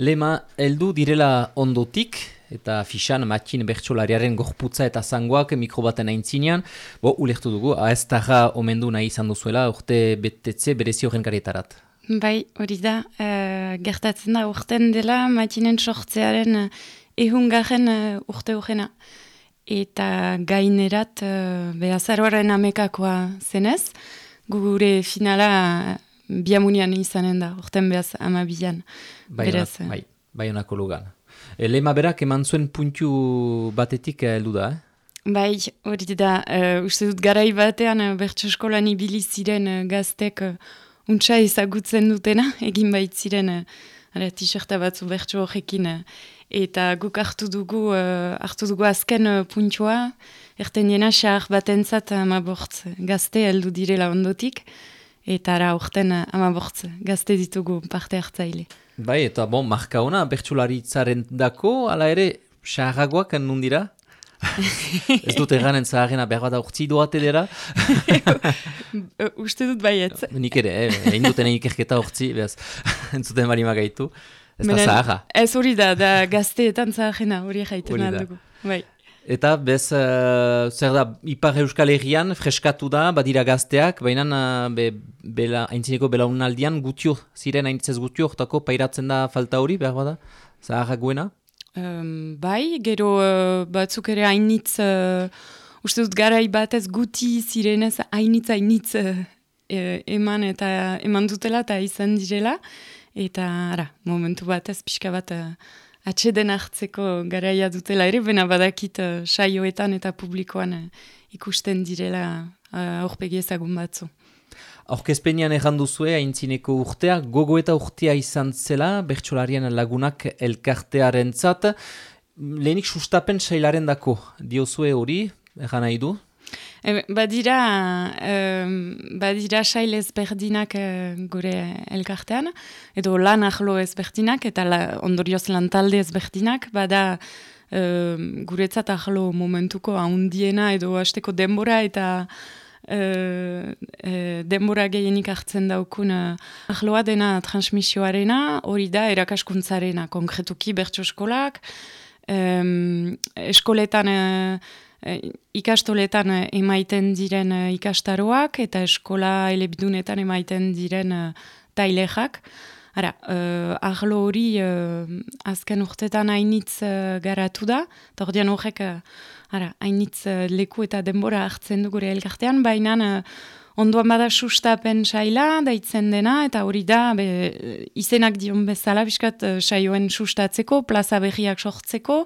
Lema, heldu direla ondotik, eta fixan matkin bertsolariaren gorputza eta zangoak mikrobaten aintzinean, bo, ulektu dugu, aeztarra omendu nahi izan duzuela, urte betetze berezi horren karetarat. Bai, hori da, uh, gertatzen da urten dela matinen sortzearen uh, ehungaren uh, urte horrena. Eta gainerat uh, behazaroaren amekakoa zenez, gure finala biamunian izanen da, urten behaz amabilan. Bai, bai, bai honako lugan. E, lema berak eman zuen puntu batetik heldu da, eh? Bai, hori da, uh, uste dut garai batean uh, bertso eskolan ibili ziren uh, gaztek uh, untsa ezagutzen dutena, egin baitziren uh, t-shirta batzu bertso horrekin. eta guk hartu dugu, uh, hartu dugu azken uh, puntua, erten jena xar batentzat amabortz gazte heldu direla ondotik, eta ara urten amabortz gazte ditugu parte hartzaile. Bai, eta bon, marka ona, bertsularitzaren dako, ala ere, xarragoak nundira? ez dut eganen zaharena behar bat urtzi doate dira? Uste dut baiet. Nik ere, eh? egin duten ikerketa urtzi, behaz, entzuten bari magaitu. Ez da zaharra. Ez hori da, da gazteetan zaharena hori jaiten dugu. Bai. Eta bez, uh, zer da, Ipar Euskal Herrian freskatu da, badira gazteak, baina uh, be, bela, haintzineko belaunaldian gutio, ziren haintzez gutio, ortako pairatzen da falta hori, behar bada, zaharra guena? Um, bai, gero uh, batzuk ere hainitz, uh, uste dut garai batez guti zirenez hainitz hainitz uh, eman eta eman dutela eta izan direla. Eta ara, momentu batez pixka bat uh, atxeden hartzeko garaia dutela ere, bena badakit uh, saioetan eta publikoan uh, ikusten direla aurpegi uh, ezagun batzu. Aurkezpenian errandu zue, haintzineko urtea, gogo eta urtea izan zela, bertxolarien lagunak elkartearen zat. Lehenik sustapen sailaren dako, diozue hori, erran nahi du? E, badira, e, badira sail ezberdinak e, gure elkartean, edo lan ahlo ezberdinak, eta la, ondorioz lan talde ezberdinak, bada e, guretzat ahlo momentuko ahondiena edo hasteko denbora eta uh, denbora gehienik hartzen daukun ahloa dena transmisioarena, hori da erakaskuntzarena, konkretuki bertso eskolak, um, eskoletan, ikastoletan emaiten diren ikastaroak, eta eskola elebidunetan emaiten diren uh, tailexak. Ara, uh, ahlo hori azken urtetan hainitz garatu da, eta hori horrek hainitz uh, leku eta denbora hartzen du gure elkartean, baina uh, onduan bada sustapen saila, daitzen dena, eta hori da, be, izenak dion bezala, biskat, uh, saioen sustatzeko, plaza berriak sortzeko,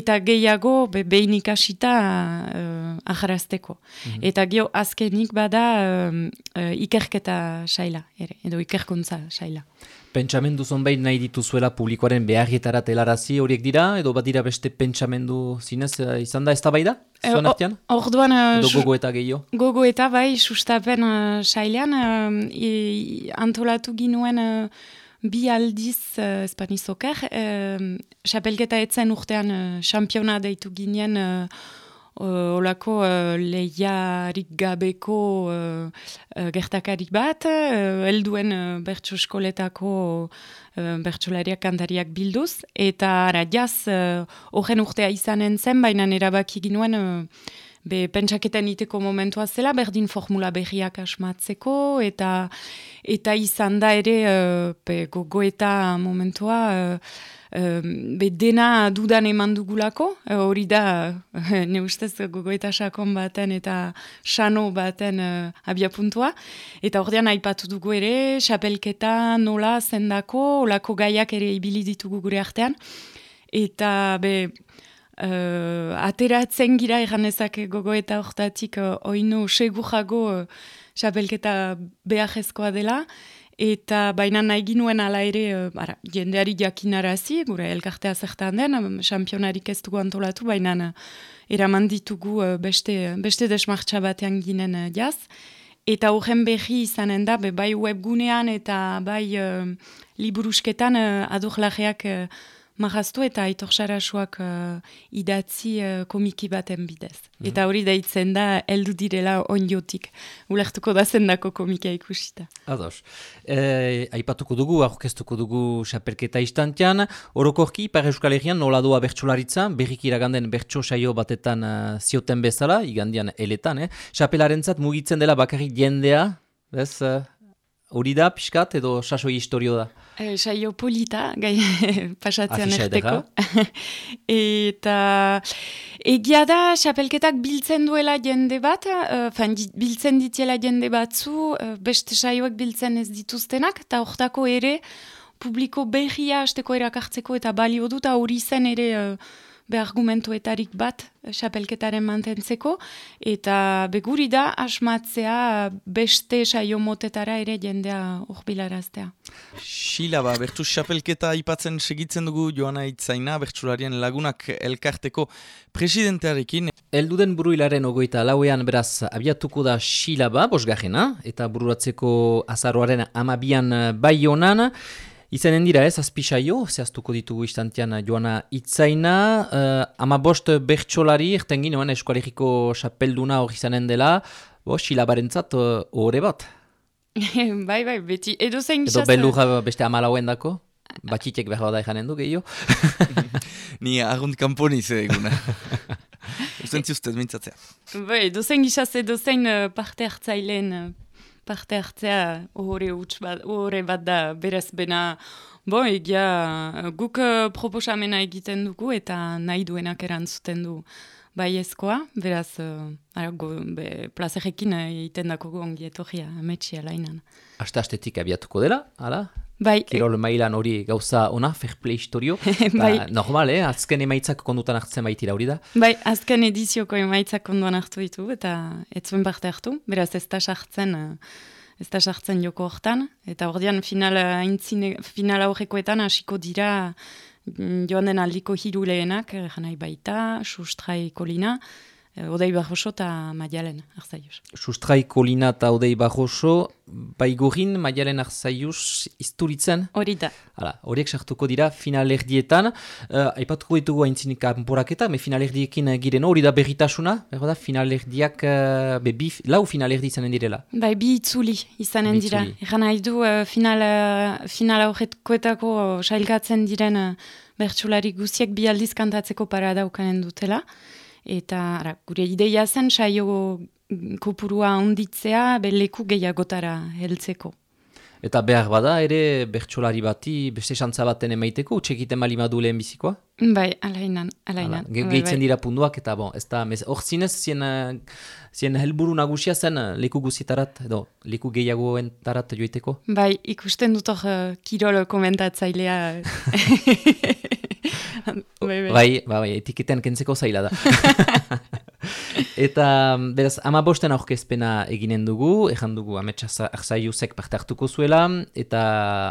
eta gehiago be, behin ikasita uh, aharazteko. Mhm. Eta gio azkenik bada uh, ikerketa saila, ere, edo ikerkuntza saila. Pentsamendu zonbait nahi dituzuela publikoaren beharrietara telarazi horiek dira, edo bat dira beste pentsamendu zinez uh, izan da ez da bai da? Zuen artean? Orduan... Edo gogo eta gehiago? Gogo bai, sustapen uh, sailean, uh, antolatu ginuen uh, bi aldiz uh, espanizoker, uh, xapelketa etzen urtean uh, championa deitu ginen uh, olako uh, lehiarik gabeko uh, uh, gertakarik bat, uh, elduen uh, bertso eskoletako uh, bertsolariak kantariak bilduz, eta ara jaz, horren uh, urtea izanen zen, baina erabaki ginuen, uh, be pentsaketan iteko momentua zela, berdin formula berriak asmatzeko, eta eta izan da ere, uh, gogoeta momentua, be dena dudan eman dugulako, e, hori da, ne ustez gogoeta sakon baten eta sano baten uh, abia puntua. Eta ordean aipatu dugu ere, xapelketa nola zendako, olako gaiak ere ibili ditugu gure artean. Eta be, uh, ateratzen gira eganezak gogoeta hortatik uh, oinu segurago uh, xapelketa behar dela. Eta baina nahi ginuen ala ere, uh, ara, jendeari jakinarazi, gure elkartea zertan den, championarik ez dugu antolatu, baina eraman ditugu uh, beste, beste desmartxa batean ginen uh, jaz. Eta horren behi izanen da, bai webgunean eta bai uh, liburusketan uh, adurlajeak uh, marraztu eta aitor sarasuak idatzi komiki baten bidez. Mm. Eta hori daitzen da, heldu direla onjotik, ulertuko da zendako komika ikusita. Ados. E, aipatuko dugu, aurkeztuko dugu xaperketa istantean, orokorki, par euskal egian, nola doa bertxolaritza, berrik iraganden bertxo saio batetan uh, zioten bezala, igandian eletan, eh? Xapelaren mugitzen dela bakarrik jendea, bez, uh, hori da, pixkat, edo sasoi historio da? E, saio polita, gai pasatzean erteko. Eta egia da, xapelketak biltzen duela jende bat, uh, fan, biltzen ditiela jende batzu, uh, beste saioak biltzen ez dituztenak, eta hortako ere, publiko behia azteko erakartzeko eta balio dut, hori zen ere be argumentuetarik bat xapelketaren mantentzeko, eta beguri da asmatzea beste saio motetara ere jendea urbilaraztea. Xila ba, bertu xapelketa ipatzen segitzen dugu joana itzaina, bertsularien lagunak elkarteko presidentearekin. Elduden buruilaren ogoita lauean beraz abiatuko da xila ba, bosgajena, eta bururatzeko azaroaren amabian bai honan, Izanen dira ez, azpisaio, zehaztuko ditugu istantean joana itzaina, uh, ama bost bertxolari, erten ginoen eskualegiko xapelduna hori izanen dela, bo, xilabarentzat horre uh, bat. bai, bai, beti, edo zein Edo belurra beste amalauen dako, batxitek behar da eganen du gehiago. Ni argunt kamponiz eguna. Usten ziustez mintzatzea. Bai, edo zein gizaz edo zein parte hartzaileen parte hartzea ohore huts bat, ohore bat da berez bena, bo, egia guk uh, proposamena egiten dugu eta nahi duenak erantzuten du bai ezkoa, beraz, uh, ara, go, be, plazerekin egiten dako gongi etorria, ametsi alainan. Aste-astetik abiatuko dela, ala? Bai. Kirol mailan hori gauza ona, fair play historio. bai. Ba, normal, eh? Azken emaitzak kondutan hartzen baitira hori da. Bai, azken edizioko emaitzak konduan hartu ditu eta ez zuen parte hartu. Beraz, ez da sartzen, uh, ez da sartzen joko hortan. Eta ordean final, uh, final aurrekoetan hasiko dira mm, joan den aldiko hiru lehenak, janai baita, sustrai kolina, Eh, Odei Barroso eta Maialen Arzaius. Sustrai Kolina eta Odei Barroso, Baigorin Maialen Arzaius isturitzen? Hori da. Hala, horiek sartuko dira finalerdietan. Uh, aipatuko ditugu haintzinik kanporaketa, me finalerdiekin giren hori da berritasuna, berro da finalerdiak, uh, be, bi, lau finalerdi izanen direla. Bai, bi itzuli izanen bi dira. Egan nahi du uh, final, uh, final aurretkoetako uh, sailgatzen diren uh, bertsulari guziek bi aldiz kantatzeko paradaukanen dutela. Eta ara, gure ideia zen saio kopurua onditzea beleku gehiagotara heltzeko. Eta behar bada ere bertsolari bati beste xantza baten emaiteko, utxekiten bali madu lehen bizikoa? Bai, alainan, alainan. Ge bai, gehitzen bai. dira punduak eta bon, ez da, hor zinez, zien, zien helburu nagusia zen leku guzitarat, edo leku gehiagoen tarat joiteko? Bai, ikusten dut hor uh, kirol komentatzailea. bai, bai. bai, bai, etiketen kentzeko zaila da. Eta, beraz, ama bosten aurkezpena eginen dugu, ejan dugu ametsa arzaiuzek parte hartuko zuela, eta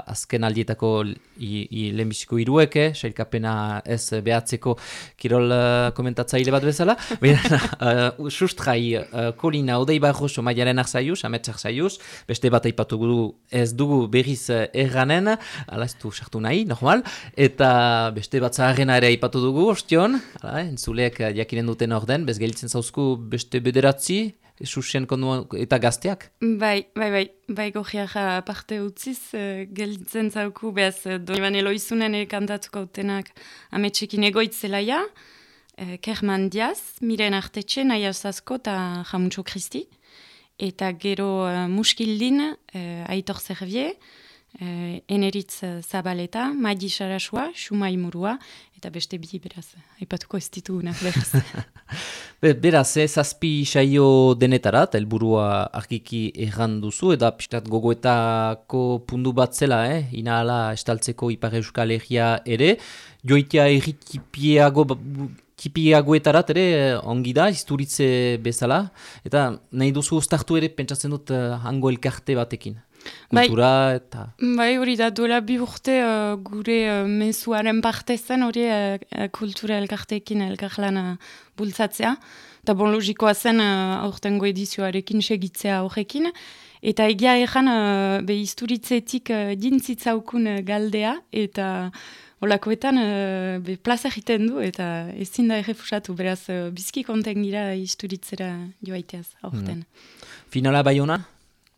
azken aldietako lehenbiziko irueke, eh, sailkapena ez behatzeko kirol uh, komentatzaile bat bezala. Bera, uh, sustrai, uh, kolina, odei barroso, maialen arzaiuz, ametsa arzaiuz, beste bat aipatu gudu ez dugu berriz erranen, ala ez du sartu nahi, normal, eta beste bat zaharrena ere aipatu dugu, ostion, ala, entzuleek jakinen duten orden, bez gelditzen zauzku beste bederatzi, susien kondu eta gazteak? Bai, bai, bai, bai gojiak parte utziz, uh, gelditzen zauku, behaz, uh, doi eloizunen kantatuko utenak ametsekin egoitzelaia, uh, Kerman Diaz, Miren Artetxe, Naia Zasko eta Jamuntxo Kristi, eta gero uh, muskildin, uh, Aitor Zerbier, uh, Eneritz Zabaleta, Maidi Sarasua, Xumai Murua, eta beste bi beraz, aipatuko ez ditugunak beraz. beraz, eh, azpi saio denetarat, elburua argiki erran duzu, eta pistat gogoetako pundu bat zela, eh? inahala estaltzeko ipar euskal egia ere, joitea erritipiago kipiagoetarat ere ongi da, izturitze bezala, eta nahi duzu ustartu ere pentsatzen dut hango elkarte batekin. Bai. kultura eta... Bai, hori da, duela bi urte uh, gure uh, mezuaren parte zen hori uh, kultura elkartekin elkarlan uh, bultzatzea. Eta bon logikoa zen uh, aurtengo edizioarekin segitzea horrekin. Eta egia ezan, uh, be isturitzetik uh, dintzitzaukun uh, galdea, eta olakoetan uh, be plaza egiten du eta ezin da errefusatu, beraz uh, bizki konten gira isturitzera joaiteaz, aurten. Mm. Finala bai honan?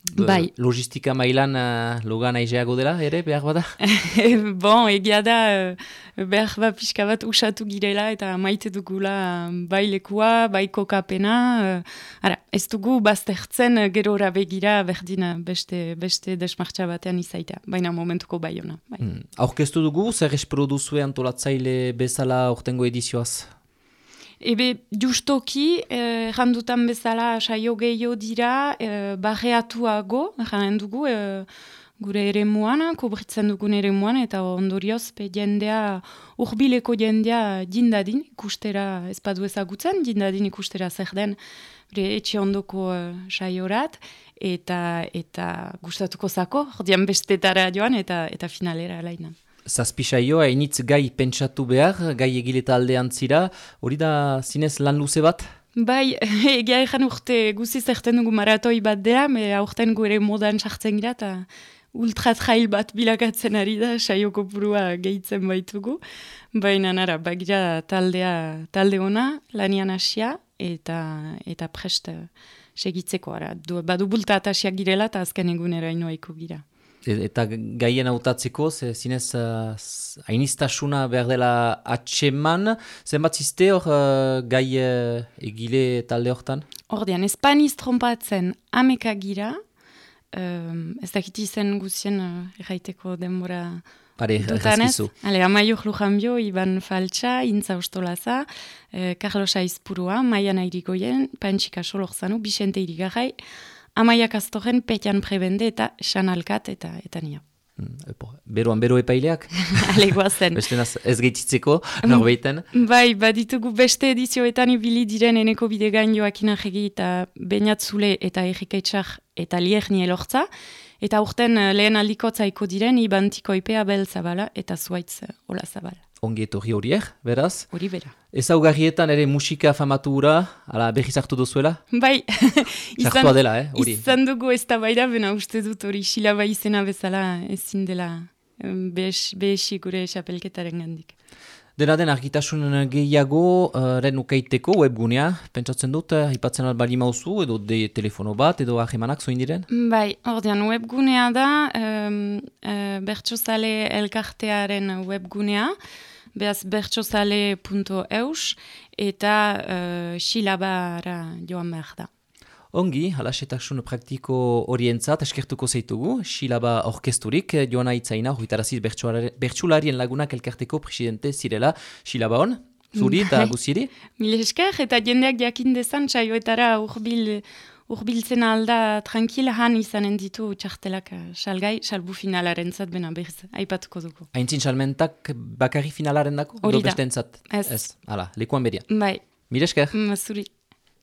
Bai. Logistika mailan uh, logan aizeago dela, ere, behar bada? bon, egia da, uh, behar bat pixka bat usatu girela eta maite dugula bai lekua, bai kokapena. Ara, ez dugu baztertzen gerora begira berdina beste, beste desmartxa batean izaita, baina momentuko bai hona. Bai. Hmm. Aurkeztu dugu, zer espero duzue antolatzaile bezala ortengo edizioaz? Ebe, justoki, eh, randutan bezala saio gehiago dira, eh, barreatuago, janen dugu, eh, gure ere muan, kubritzen dugun ere muan, eta ondorioz, pe jendea, urbileko jendea jindadin, ikustera, ez badu ezagutzen, jindadin ikustera zer den, bere etxe ondoko uh, saiorat, eta, eta gustatuko zako, jordian bestetara joan, eta, eta finalera lainan zazpisaio, hainitz gai pentsatu behar, gai egileta aldean zira, hori da zinez lan luze bat? Bai, egia ezan urte guzi zerten dugu maratoi bat dea, me aurten gu ere modan sartzen gira, eta ultrat jail bat bilakatzen ari da, saioko purua gehitzen baitugu. Baina nara, bagira taldea, talde ona, lanian hasia, eta, eta prest segitzeko, ara. Du, badu bulta atasiak girela, eta azken egunera inoaiko gira. E, eta gaien hautatzeko, ze zinez uh, ainistasuna behar dela atseman, zenbat ziste hor uh, gai uh, egile talde hortan? Ordean, espaniz trompatzen ameka gira, um, ez dakit izen guzien uh, erraiteko denbora Pare, dutanez. Ale, amaio Lujanbio, Iban Faltsa, Intza Ostolaza, eh, Carlos Aizpurua, Maiana Irigoyen, Pantsika Solorzanu, Bixente Irigarai, amaiak aztoren petian prebende eta sanalkat eta eta nio. Mm, beroan bero epaileak? Alegoa zen. Beste naz ez gaitzitzeko, norbeiten? Bai, baditugu beste edizioetan ibili diren eneko bidegain joakin ahegi eta bainatzule eta errikaitsak eta lierni elortza. Eta urten eh, lehen aldikotzaiko diren ibantiko ipea beltzabala eta zuaitz eh, hola zabala ongi etorri horiek, beraz? Hori bera. Ez augarrietan ere musika famatura, ala behiz hartu duzuela? Bai, izan, dela, eh? Hori. izan dugu ez da baira, bena uste dut hori silaba izena bezala ezin dela behesi gure xapelketaren gandik. Dena den argitasun gehiago uh, ren ukaiteko webgunea, pentsatzen dut, uh, ipatzen albali mauzu, edo de telefono bat, edo ahemanak zoin diren? Bai, ordean webgunea da, um, uh, bertsozale elkartearen webgunea, behaz bertsozale.eus eta uh, xilabara joan behar da. Ongi, halaxetasun praktiko orientzat eskertuko zeitugu, xilaba orkesturik, joana itzaina, horretaraziz bertsularien lagunak elkarteko presidente zirela, xilaba hon, zuri eta bai. guziri? Mil esker, eta jendeak jakin dezan, saioetara urbil, urbiltzen alda tranquila han izanen ditu txartelak eh, salgai, salbu finalaren zat, bena berz, aipatuko dugu. Aintzin salmentak bakarri finalaren dako? Hori da. Ez. Ez, hala, lekuan beria. Bai. Mil esker. Mm.